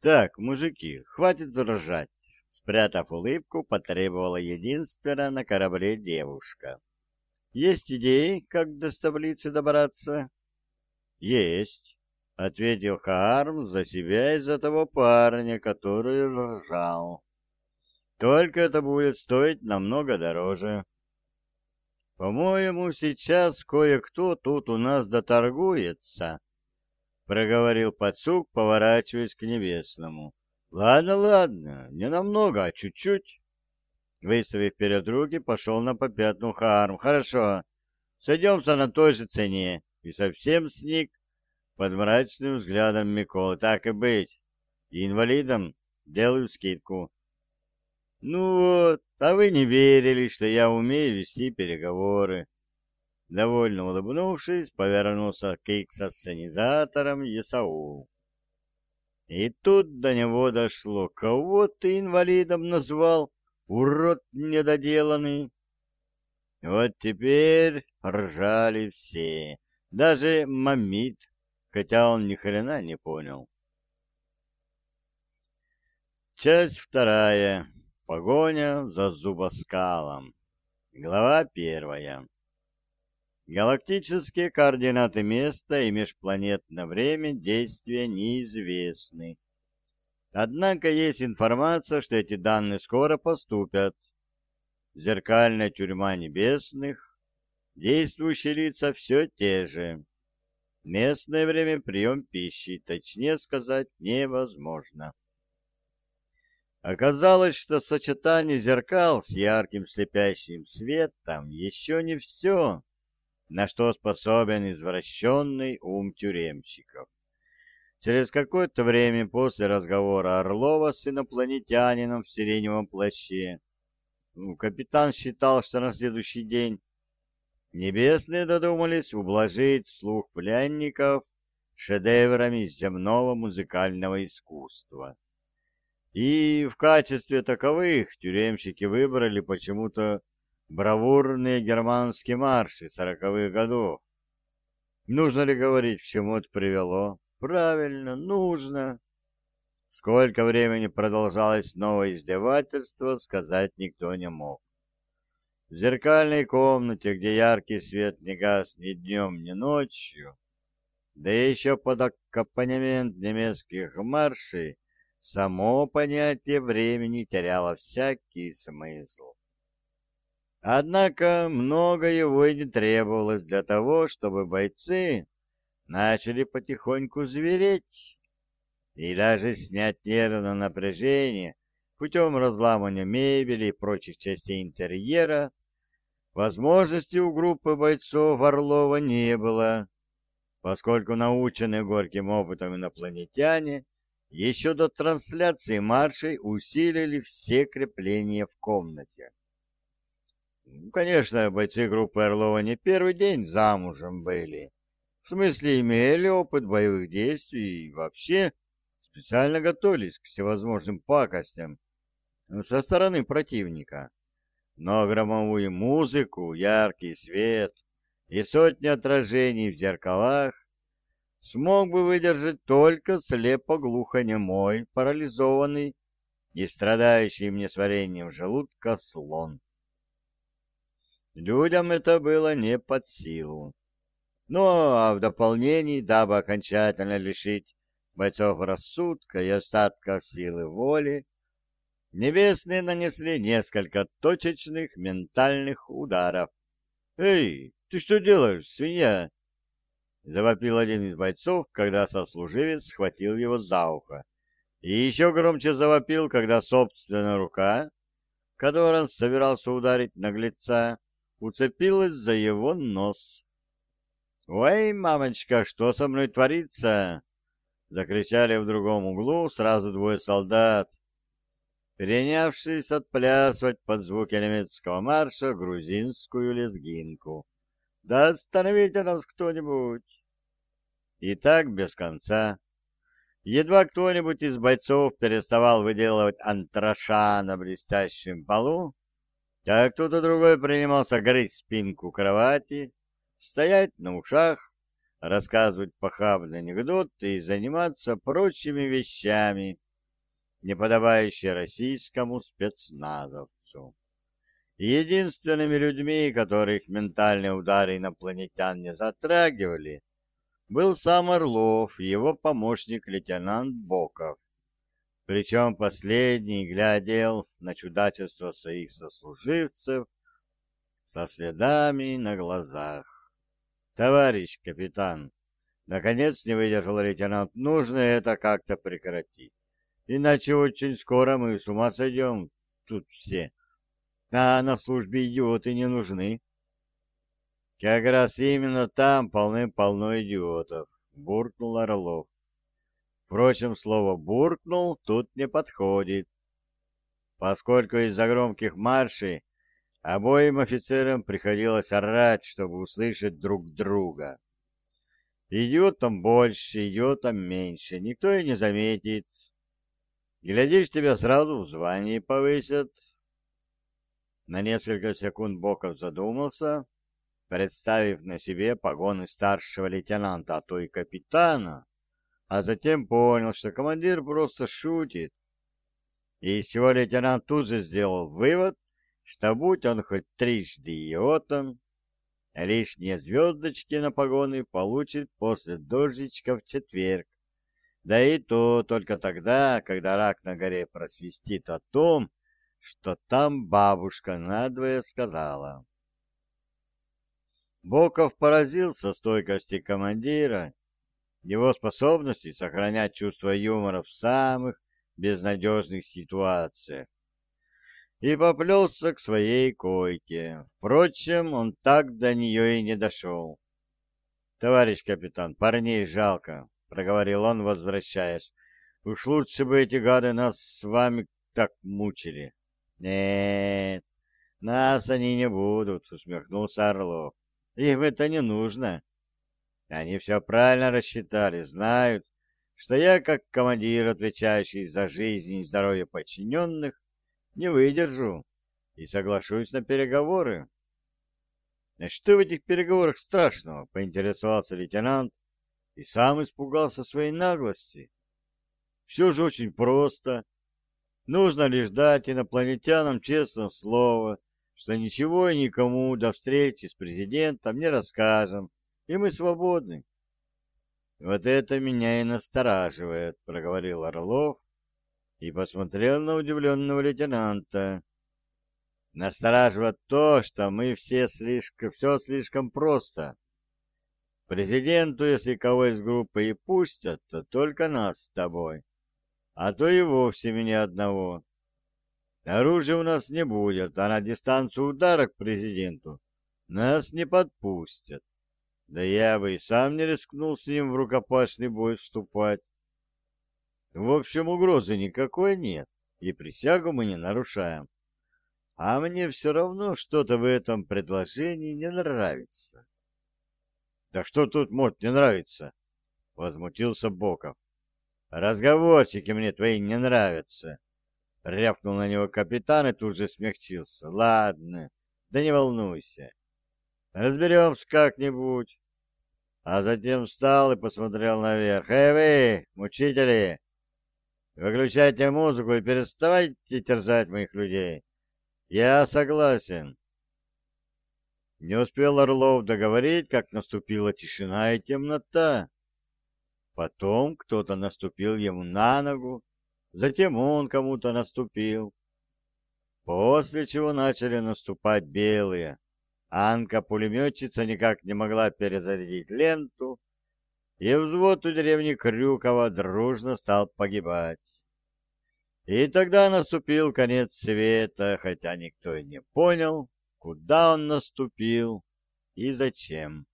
Так, мужики, хватит ржать. Спрятав улыбку, потребовала единственная на корабле девушка. Есть идеи, как до столицы добраться? Есть, ответил Хаарм за себя и за того парня, который ржал. Только это будет стоить намного дороже. По-моему, сейчас кое-кто тут у нас доторгуется, проговорил Пацук, поворачиваясь к Небесному. Ладно, ладно, не намного, а чуть-чуть. Выставив вперед руки, пошел на попятную Харм. Хорошо, сойдемся на той же цене. И совсем сник под мрачным взглядом Миколы. Так и быть. И инвалидам делаю скидку. Ну вот, а вы не верили, что я умею вести переговоры. Довольно улыбнувшись, повернулся к икс-ассенизаторам Исаул. И тут до него дошло. Кого ты инвалидом назвал, урод недоделанный? Вот теперь ржали все, даже Мамит, хотя он ни хрена не понял. Часть вторая. Погоня за зубоскалом. Глава первая. Галактические координаты места и межпланетное время действия неизвестны. Однако есть информация, что эти данные скоро поступят. Зеркальная тюрьма небесных, действующие лица все те же. Местное время прием пищи, точнее сказать, невозможно. Оказалось, что сочетание зеркал с ярким слепящим светом еще не все, на что способен извращенный ум тюремщиков. Через какое-то время после разговора Орлова с инопланетянином в сиреневом плаще, ну, капитан считал, что на следующий день небесные додумались ублажить слух пленников шедеврами земного музыкального искусства. И в качестве таковых тюремщики выбрали почему-то бравурные германские марши сороковых годов. Нужно ли говорить, к чему это привело? Правильно, нужно. Сколько времени продолжалось новое издевательство, сказать никто не мог. В зеркальной комнате, где яркий свет не гас ни днем, ни ночью, да еще под аккомпанемент немецких маршей, само понятие времени теряло всякий смысл. Однако много его и не требовалось для того, чтобы бойцы начали потихоньку звереть и даже снять нервное напряжение путем разламывания мебели и прочих частей интерьера, возможности у группы бойцов Орлова не было, поскольку наученные горьким опытом инопланетяне еще до трансляции маршей усилили все крепления в комнате. Ну, конечно, бойцы группы Орлова не первый день замужем были. В смысле, имели опыт боевых действий и вообще специально готовились к всевозможным пакостям со стороны противника. Но громовую музыку, яркий свет и сотни отражений в зеркалах смог бы выдержать только слепо-глухонемой, парализованный и страдающий несварением желудка слон. Людям это было не под силу. Ну, а в дополнении, дабы окончательно лишить бойцов рассудка и остатков силы воли, небесные нанесли несколько точечных ментальных ударов. «Эй, ты что делаешь, свинья?» — завопил один из бойцов, когда сослуживец схватил его за ухо. И еще громче завопил, когда собственная рука, которой он собирался ударить наглеца, уцепилась за его нос. «Ой, мамочка, что со мной творится?» — закричали в другом углу сразу двое солдат, перенявшись отплясывать под звуки немецкого марша грузинскую лезгинку. Да остановите нас кто-нибудь. И так без конца. Едва кто-нибудь из бойцов переставал выделывать антраша на блестящем полу, как кто-то другой принимался грызть спинку кровати, стоять на ушах, рассказывать похабные анекдоты и заниматься прочими вещами, не подобающее российскому спецназовцу. Единственными людьми, которых ментальные удары инопланетян не затрагивали, был сам Орлов и его помощник лейтенант Боков. Причем последний глядел на чудачество своих сослуживцев со следами на глазах. «Товарищ капитан!» Наконец не выдержал лейтенант. «Нужно это как-то прекратить, иначе очень скоро мы с ума сойдем тут все, а на службе идиоты не нужны». «Как раз именно там полным-полно идиотов», — буркнул Орлов. Впрочем, слово «буркнул» тут не подходит, поскольку из-за громких маршей обоим офицерам приходилось орать, чтобы услышать друг друга. Идиотом больше, идиотом меньше, никто и не заметит. Глядишь, тебя сразу в звании повысят. На несколько секунд Боков задумался, представив на себе погоны старшего лейтенанта, а то и капитана, а затем понял, что командир просто шутит. И из чего лейтенант тут же сделал вывод, что будь он хоть трижды идиотом, лишние звездочки на погоны получит после дождичка в четверг. Да и то только тогда, когда рак на горе просвистит о том, что там бабушка надвое сказала. Боков поразился стойкости командира его способности сохранять чувство юмора в самых безнадежных ситуациях. И поплелся к своей койке. Впрочем, он так до нее и не дошел. «Товарищ капитан, парней жалко», — проговорил он, возвращаясь. «Уж лучше бы эти гады нас с вами так мучили». «Нет, нас они не будут», — усмехнулся Орлов. «Им это не нужно. Они все правильно рассчитали, знают, что я, как командир, отвечающий за жизнь и здоровье подчиненных, не выдержу и соглашусь на переговоры. — Что в этих переговорах страшного? — поинтересовался лейтенант и сам испугался своей наглости. Все же очень просто. Нужно лишь дать инопланетянам честное слово, что ничего и никому до встречи с президентом не расскажем, и мы свободны. Вот это меня и настораживает, проговорил Орлов и посмотрел на удивленного лейтенанта. Настораживает то, что мы все слишком, все слишком просто. Президенту, если кого из группы и пустят, то только нас с тобой, а то и вовсе меня одного. Оружия у нас не будет, а на дистанцию удара к президенту нас не подпустят. Да я бы и сам не рискнул с ним в рукопашный бой вступать. В общем, угрозы никакой нет, и присягу мы не нарушаем. А мне все равно что-то в этом предложении не нравится. — Да что тут может не нравиться? — возмутился Боков. — Разговорчики мне твои не нравятся. Рявкнул на него капитан и тут же смягчился. — Ладно, да не волнуйся. Разберемся как-нибудь а затем встал и посмотрел наверх. «Эй вы, мучители! Выключайте музыку и переставайте терзать моих людей. Я согласен». Не успел Орлов договорить, как наступила тишина и темнота. Потом кто-то наступил ему на ногу, затем он кому-то наступил. После чего начали наступать белые. Анка-пулеметчица никак не могла перезарядить ленту, и взвод у деревни Крюкова дружно стал погибать. И тогда наступил конец света, хотя никто и не понял, куда он наступил и зачем.